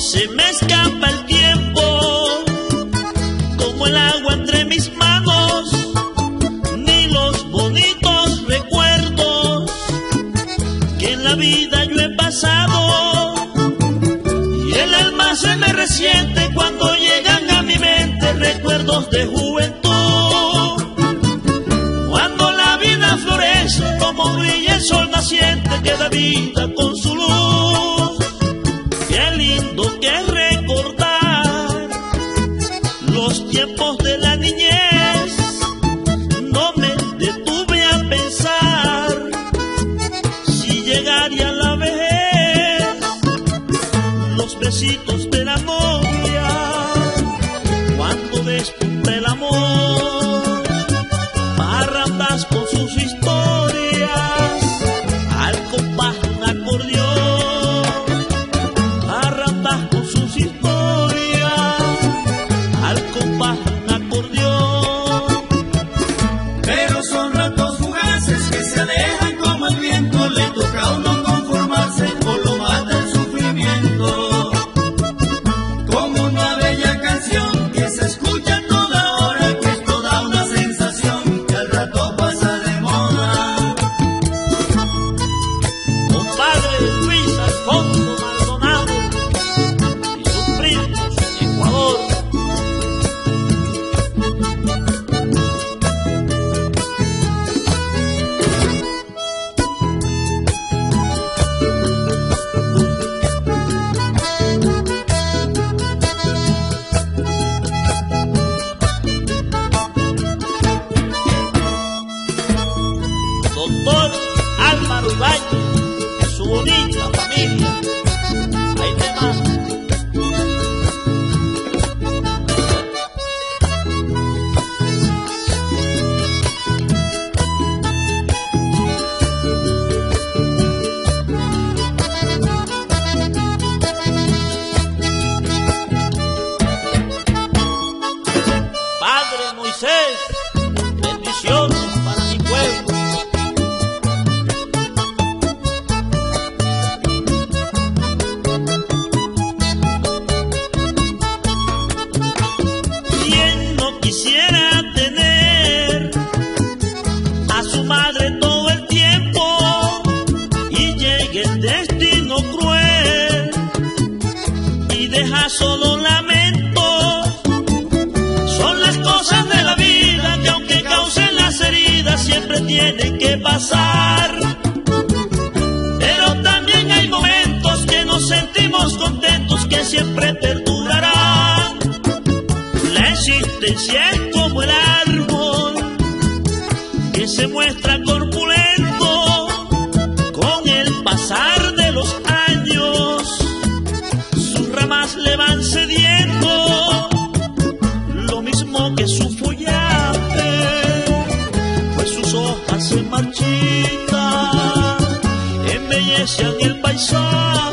se me escapa el tiempo. Vida yo he pasado. Y el alma se me resiente cuando llegan a mi mente recuerdos de juventud. Cuando la vida florece, como brilla el sol naciente que da vida con su luz. Qué lindo que Doctor Álvaro Ibáñez y su bonita familia. Ahí te mando. Padre Moisés, tienen que pasar. Pero también hay momentos que nos sentimos contentos que siempre perdurarán. La existencia es como el árbol que se muestra corpulento con el pasar de los años. Sus ramas le van cediendo, embellecen el paisaje